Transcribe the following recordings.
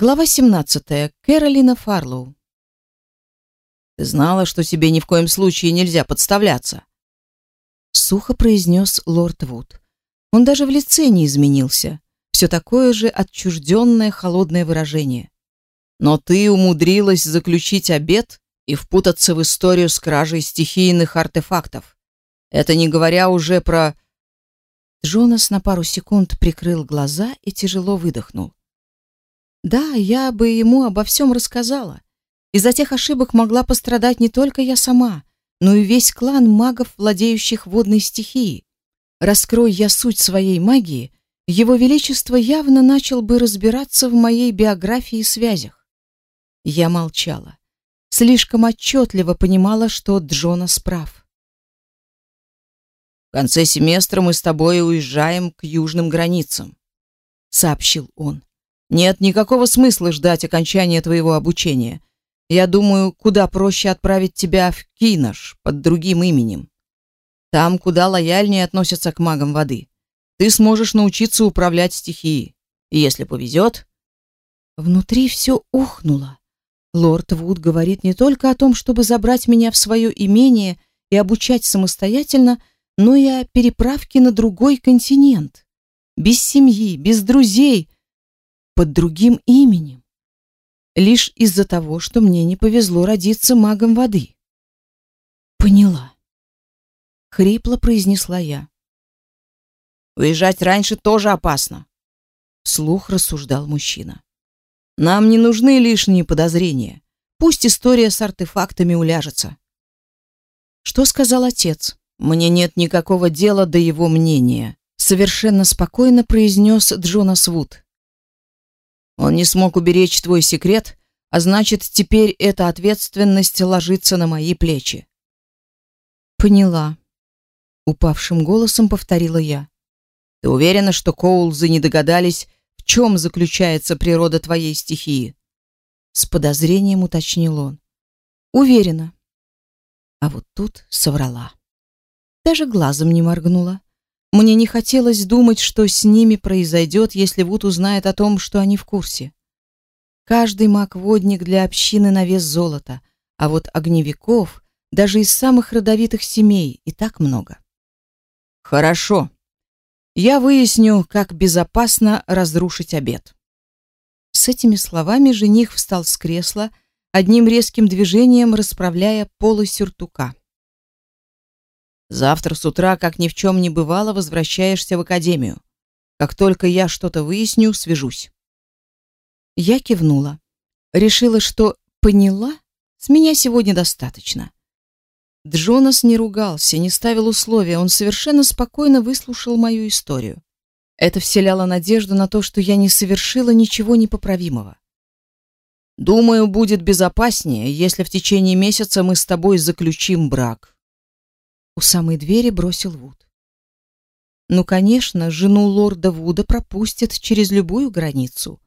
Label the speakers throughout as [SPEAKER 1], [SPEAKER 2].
[SPEAKER 1] Глава 17. Кэролина Фарлоу.
[SPEAKER 2] Ты знала, что тебе ни в коем случае нельзя подставляться,
[SPEAKER 1] сухо произнес лорд Вуд. Он даже в лице не изменился. Все такое же отчужденное холодное выражение.
[SPEAKER 2] Но ты умудрилась заключить обет и впутаться в историю с кражей стихийных артефактов. Это не говоря уже про
[SPEAKER 1] Джонас на пару секунд прикрыл глаза и тяжело выдохнул. Да, я бы ему обо всем рассказала. Из-за тех ошибок могла пострадать не только я сама, но и весь клан магов, владеющих водной стихией. Раскрой я суть своей магии, его величество явно начал бы разбираться в моей биографии и связях. Я молчала. Слишком отчетливо понимала, что Джона справ.
[SPEAKER 2] В конце семестра мы с тобой уезжаем к южным границам, сообщил он. Нет никакого смысла ждать окончания твоего обучения. Я думаю, куда проще отправить тебя в Кинош под другим именем. Там куда лояльнее относятся к магам воды. Ты сможешь научиться управлять стихией. И если повезет...
[SPEAKER 1] Внутри все ухнуло. Лорд Вуд говорит не только о том, чтобы забрать меня в свое имение и обучать самостоятельно, но и о переправке на другой континент. Без семьи, без друзей, под другим именем. Лишь из-за того, что мне не повезло родиться магом воды. Поняла. Хрипло произнесла я.
[SPEAKER 2] Уезжать раньше тоже опасно.
[SPEAKER 1] Слух рассуждал мужчина.
[SPEAKER 2] Нам не нужны лишние подозрения. Пусть история с артефактами уляжется.
[SPEAKER 1] Что сказал отец?
[SPEAKER 2] Мне нет никакого дела до его мнения,
[SPEAKER 1] совершенно спокойно произнес Джонас Вуд.
[SPEAKER 2] Он не смог уберечь твой секрет, а значит, теперь эта ответственность ложится на мои плечи.
[SPEAKER 1] Поняла, упавшим голосом повторила я.
[SPEAKER 2] Ты уверена, что Коулзы не догадались, в чем заключается природа твоей стихии?
[SPEAKER 1] С подозрением уточнил он. Уверена. А вот тут соврала. Даже глазом не моргнула. Мне не хотелось думать, что с ними произойдет, если Вуд узнает о том, что они в курсе. Каждый маг-водник для общины на вес золота, а вот огневиков, даже из самых родовитых семей, и так много.
[SPEAKER 2] Хорошо. Я выясню, как безопасно разрушить обед.
[SPEAKER 1] С этими словами жених встал с кресла, одним резким движением расправляя полы сюртука.
[SPEAKER 2] Завтра с утра, как ни в чем не бывало, возвращаешься в академию. Как только я что-то выясню, свяжусь.
[SPEAKER 1] Я кивнула. Решила, что поняла, с меня сегодня достаточно. Джонас не ругался, не ставил условия, он совершенно спокойно выслушал мою историю. Это вселяло надежду на то, что я не совершила ничего непоправимого.
[SPEAKER 2] Думаю, будет безопаснее, если в течение месяца мы с тобой заключим брак,
[SPEAKER 1] у самой двери бросил Вуд. Ну, конечно, жену лорда Вуда пропустят через любую границу.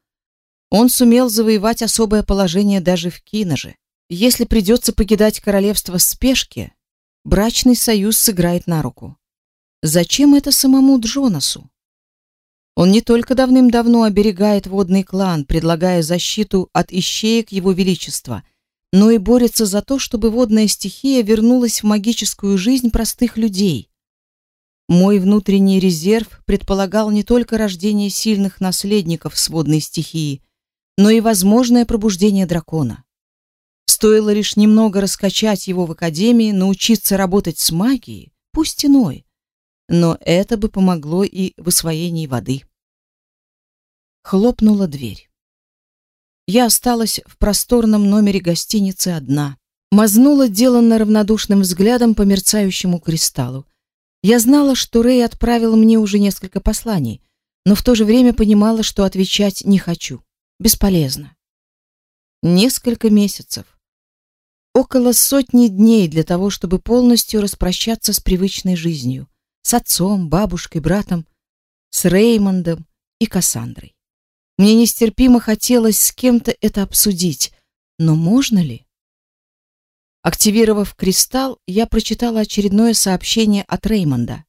[SPEAKER 1] Он сумел завоевать особое положение даже в Киноже. Если придется покидать королевство в спешке, брачный союз сыграет на руку. Зачем это самому Джонасу? Он не только давным-давно оберегает водный клан, предлагая защиту от ищеек его величества, но и борется за то, чтобы водная стихия вернулась в магическую жизнь простых людей. Мой внутренний резерв предполагал не только рождение сильных наследников с водной стихии, но и возможное пробуждение дракона. Стоило лишь немного раскачать его в академии, научиться работать с магией, пусть иной, но это бы помогло и в освоении воды. Хлопнула дверь. Я осталась в просторном номере гостиницы одна. Мазнула деланно равнодушным взглядом по мерцающему кристаллу. Я знала, что Рэй отправил мне уже несколько посланий, но в то же время понимала, что отвечать не хочу. Бесполезно. Несколько месяцев. Около сотни дней для того, чтобы полностью распрощаться с привычной жизнью. С отцом, бабушкой, братом, с Реймондом и Кассандрой. Мне нестерпимо хотелось с кем-то это обсудить, но можно ли? Активировав кристалл, я прочитала очередное сообщение от Реймонда.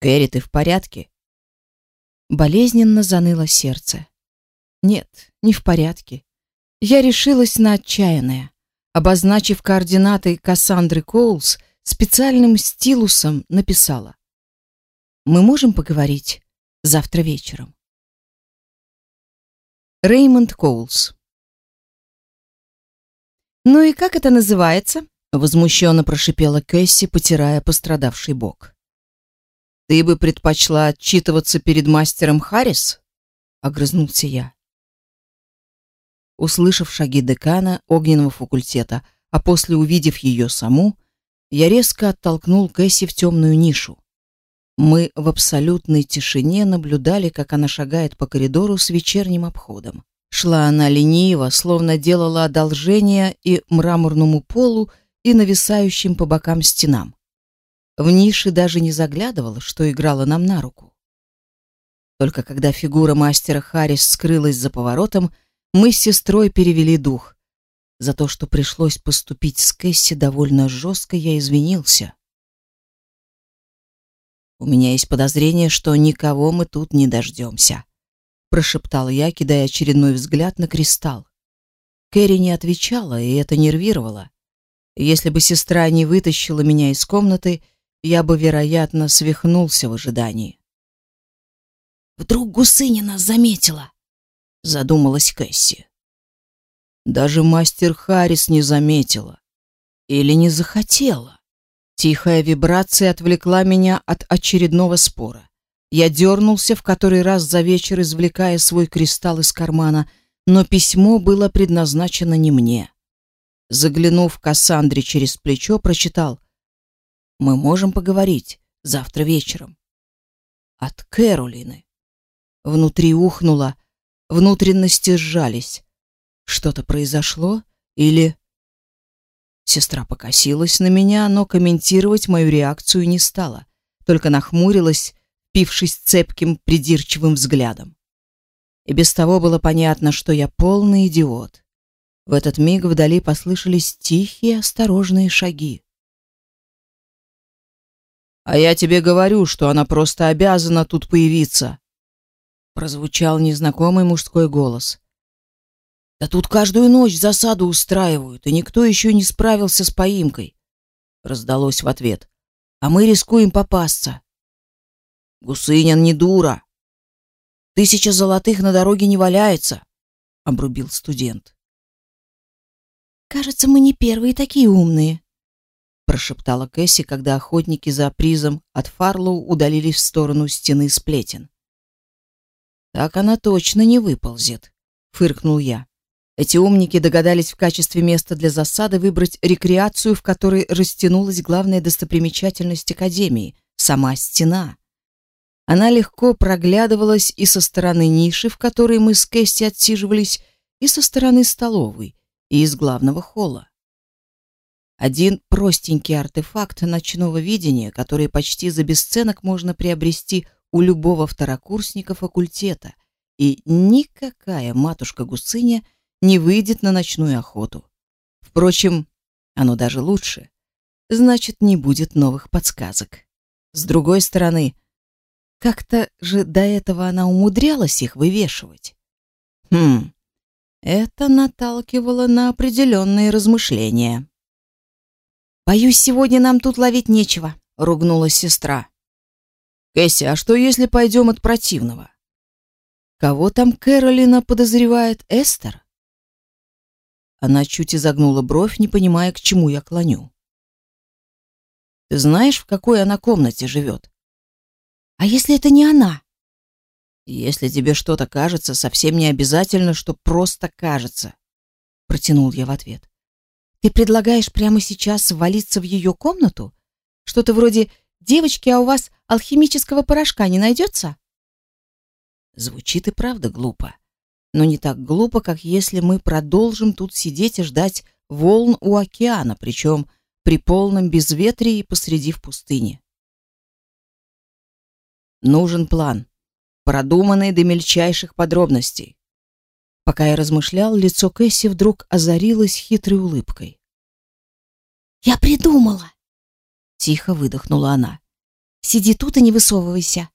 [SPEAKER 2] «Кэрри, ты в порядке?»
[SPEAKER 1] Болезненно заныло сердце. Нет, не в порядке. Я решилась на отчаянное. Обозначив координаты Кассандры Коулс, специальным стилусом написала. «Мы можем поговорить завтра вечером?» Реймонд Коулс «Ну и как это называется?» Возмущенно прошипела Кэсси, потирая пострадавший бок.
[SPEAKER 2] «Ты бы предпочла отчитываться перед мастером Харрис?» Огрызнулся я. Услышав шаги декана огненного факультета, а после увидев ее саму, я резко оттолкнул Кэсси в темную нишу. Мы в абсолютной тишине наблюдали, как она шагает по коридору с вечерним обходом. Шла она лениво, словно делала одолжение и мраморному полу, и нависающим по бокам стенам. В нише даже не заглядывала, что играла нам на руку. Только когда фигура мастера Харрис скрылась за поворотом, мы с сестрой перевели дух. За то, что пришлось поступить с Кэсси довольно жестко, я извинился. У меня есть подозрение, что никого мы тут не дождемся прошептал я, кидая очередной взгляд на кристалл. Кэрри не отвечала, и это нервировало. Если бы сестра не вытащила меня из комнаты, я бы, вероятно, свихнулся в ожидании.
[SPEAKER 1] Вдруг гусыня нас заметила, задумалась Кэсси.
[SPEAKER 2] Даже мастер Харрис не заметила или не захотела. Тихая вибрация отвлекла меня от очередного спора. Я дернулся в который раз за вечер, извлекая свой кристалл из кармана, но письмо было предназначено не мне. Заглянув Кассандре через плечо, прочитал: "Мы можем поговорить завтра вечером". От Кэролины. Внутри ухнуло, внутренности сжались. Что-то произошло или Сестра покосилась на меня, но комментировать мою реакцию не стала, только нахмурилась впившись цепким, придирчивым взглядом. И без того было понятно, что я полный идиот. В этот миг вдали послышались тихие, осторожные шаги. «А я тебе говорю, что она просто обязана тут появиться!» Прозвучал незнакомый мужской голос. «Да тут каждую ночь засаду устраивают, и никто еще не справился с поимкой!» Раздалось в ответ. «А мы рискуем попасться!» Гусынин не дура. Тысяча золотых на дороге не валяется, обрубил студент.
[SPEAKER 1] Кажется, мы не первые такие умные,
[SPEAKER 2] прошептала Кэсси, когда охотники за призом от Фарлоу удалились в сторону стены сплетен. Так она точно не выползет, фыркнул я. Эти умники догадались в качестве места для засады выбрать рекреацию, в которой растянулась главная достопримечательность академии сама стена. Она легко проглядывалась и со стороны ниши, в которой мы с Кэсси отсиживались, и со стороны столовой, и из главного холла. Один простенький артефакт ночного видения, который почти за бесценок можно приобрести у любого второкурсника факультета, и никакая матушка-гусыня не выйдет на ночную охоту. Впрочем, оно даже лучше. Значит, не будет новых подсказок. С другой стороны, как-то же до этого она умудрялась их вывешивать. Хм, это наталкивало на определенные размышления.
[SPEAKER 1] «Боюсь, сегодня нам тут ловить нечего», — ругнулась сестра.
[SPEAKER 2] «Кэсси, а что, если пойдем от противного?» «Кого там Кэролина подозревает? Эстер?» Она чуть изогнула бровь, не понимая, к чему я клоню. «Ты знаешь, в какой она комнате живет?»
[SPEAKER 1] А если это не она?
[SPEAKER 2] Если тебе что-то кажется, совсем не обязательно, что просто кажется, протянул я в ответ.
[SPEAKER 1] Ты предлагаешь прямо сейчас свалиться в ее комнату? Что-то вроде «Девочки, а у вас алхимического порошка не найдется?»
[SPEAKER 2] Звучит и правда глупо. Но не так глупо, как если мы продолжим тут сидеть и ждать волн у океана, причем при полном безветрии посреди в пустыне. Нужен план, продуманный до мельчайших подробностей. Пока я размышлял, лицо Кэсси вдруг озарилось хитрой улыбкой.
[SPEAKER 1] «Я придумала!» Тихо выдохнула она. «Сиди тут и не высовывайся!»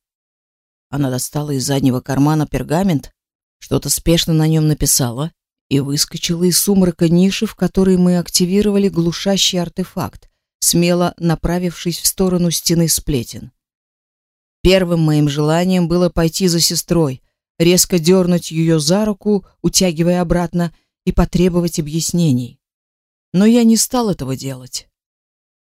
[SPEAKER 2] Она достала из заднего кармана пергамент, Что-то спешно на нем написала и выскочила из сумрака ниши, в которой мы активировали глушащий артефакт, смело направившись в сторону стены сплетен. Первым моим желанием было пойти за сестрой, резко дернуть ее за руку, утягивая обратно, и потребовать объяснений. Но я не стал этого делать.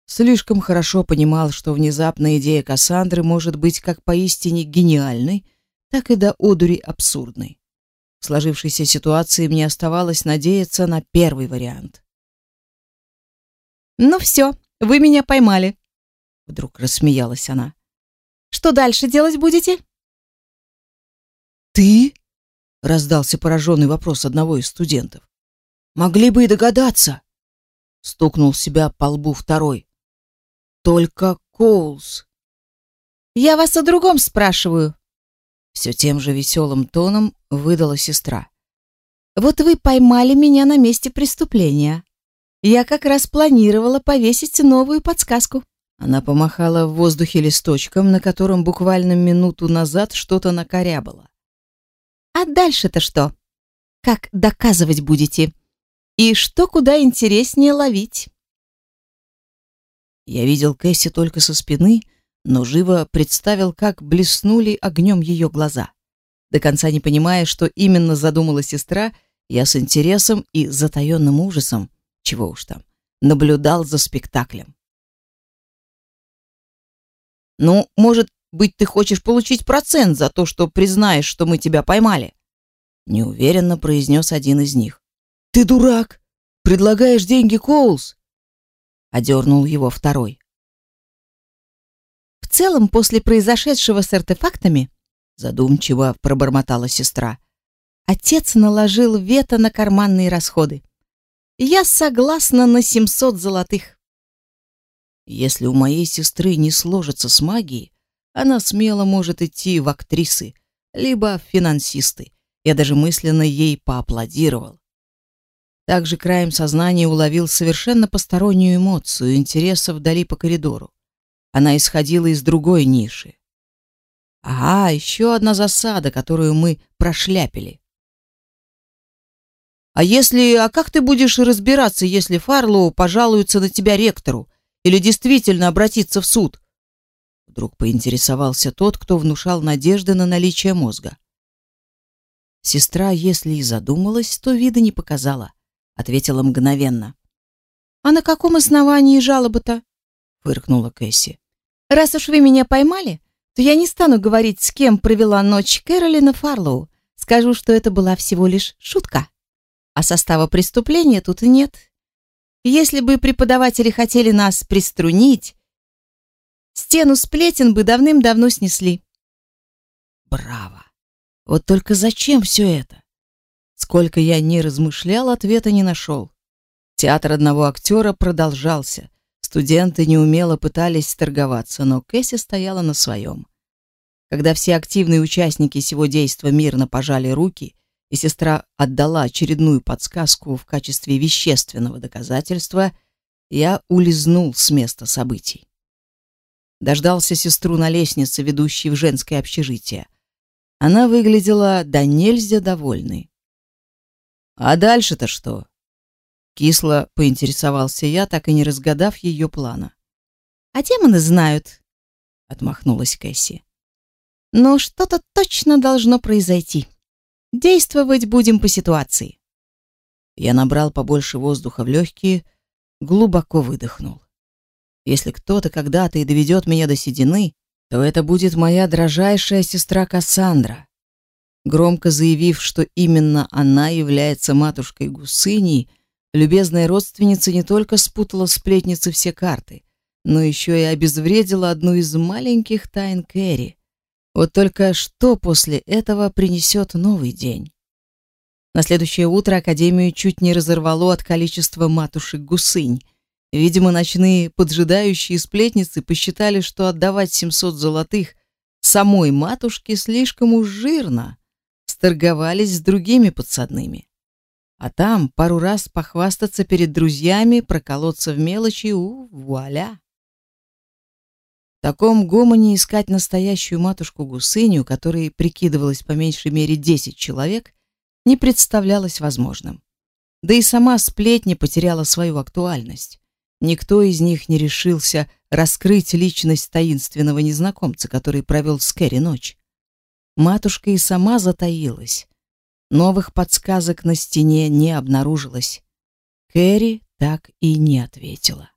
[SPEAKER 2] Слишком хорошо понимал, что внезапная идея Кассандры может быть как поистине гениальной, так и до одури абсурдной. В сложившейся ситуации мне оставалось надеяться на первый вариант.
[SPEAKER 1] «Ну все, вы меня поймали», — вдруг рассмеялась она. «Что дальше делать будете?»
[SPEAKER 2] «Ты?» — раздался пораженный вопрос одного из студентов. «Могли бы и догадаться!» — стукнул себя по лбу второй. Только Коулс.
[SPEAKER 1] Я вас о другом спрашиваю.
[SPEAKER 2] Все тем же веселым тоном выдала сестра.
[SPEAKER 1] Вот вы поймали меня на месте преступления. Я как раз планировала повесить новую подсказку.
[SPEAKER 2] Она помахала в воздухе листочком, на котором буквально минуту назад что-то накорябало.
[SPEAKER 1] А дальше-то что? Как доказывать будете? И что куда интереснее ловить?
[SPEAKER 2] Я видел Кэсси только со спины, но живо представил, как блеснули огнем ее глаза. До конца не понимая, что именно задумала сестра, я с интересом и затаенным ужасом, чего уж там, наблюдал за спектаклем. «Ну, может быть, ты хочешь получить процент за то, что признаешь, что мы тебя поймали?» Неуверенно произнес один из них. «Ты дурак! Предлагаешь деньги Коулс? одернул его второй.
[SPEAKER 1] Целом, после произошедшего с артефактами, задумчиво пробормотала сестра, отец наложил вето на карманные расходы. Я согласна на 700 золотых.
[SPEAKER 2] Если у моей сестры не сложится с магией, она смело может идти в актрисы, либо в финансисты. Я даже мысленно ей поаплодировал. Также краем сознания уловил совершенно постороннюю эмоцию интереса вдали по коридору. Она исходила из другой ниши. Ага, еще одна засада, которую мы прошляпили. А если, а как ты будешь разбираться, если Фарлоу пожалуется на тебя ректору или действительно обратится в суд? Вдруг поинтересовался тот, кто внушал надежды на наличие мозга. Сестра, если и задумалась, то вида не показала ответила мгновенно.
[SPEAKER 1] А на каком основании жалоба-то?
[SPEAKER 2] Фыркнула Кэсси.
[SPEAKER 1] Раз уж вы меня поймали, то я не стану говорить, с кем провела ночь Кэролина Фарлоу. Скажу, что это была всего лишь шутка. А состава преступления тут и нет. Если бы преподаватели хотели нас приструнить, стену сплетен бы давным-давно снесли.
[SPEAKER 2] Браво! Вот только зачем все это? Сколько я ни размышлял, ответа не нашел. Театр одного актера продолжался. Студенты неумело пытались торговаться, но Кэсси стояла на своем. Когда все активные участники сего действа мирно пожали руки, и сестра отдала очередную подсказку в качестве вещественного доказательства, я улизнул с места событий. Дождался сестру на лестнице, ведущей в женское общежитие. Она выглядела до нельзя довольной. А дальше-то что? Кисло поинтересовался я, так и не разгадав ее плана.
[SPEAKER 1] А демоны знают, отмахнулась Кэсси. Но что-то точно должно произойти. Действовать будем по ситуации.
[SPEAKER 2] Я набрал побольше воздуха в легкие, глубоко выдохнул. Если кто-то когда-то и доведет меня до седины, то это будет моя дрожайшая сестра Кассандра громко заявив, что именно она является матушкой Гусыней, любезная родственница не только спутала сплетницы все карты, но еще и обезвредила одну из маленьких тайн Кэрри. Вот только что после этого принесет новый день? На следующее утро Академию чуть не разорвало от количества матушек Гусынь. Видимо, ночные поджидающие сплетницы посчитали, что отдавать 700 золотых самой матушке слишком уж жирно сторговались с другими подсадными. А там пару раз похвастаться перед друзьями, проколоться в мелочи, у, вуаля. В таком гомоне искать настоящую матушку Гусыню, которой прикидывалось по меньшей мере 10 человек,
[SPEAKER 1] не представлялось возможным. Да и сама сплетня потеряла свою актуальность. Никто из них не решился раскрыть личность таинственного незнакомца, который провел с Кэрри ночь. Матушка и сама затаилась. Новых подсказок на стене не обнаружилось. Кэрри так и не ответила.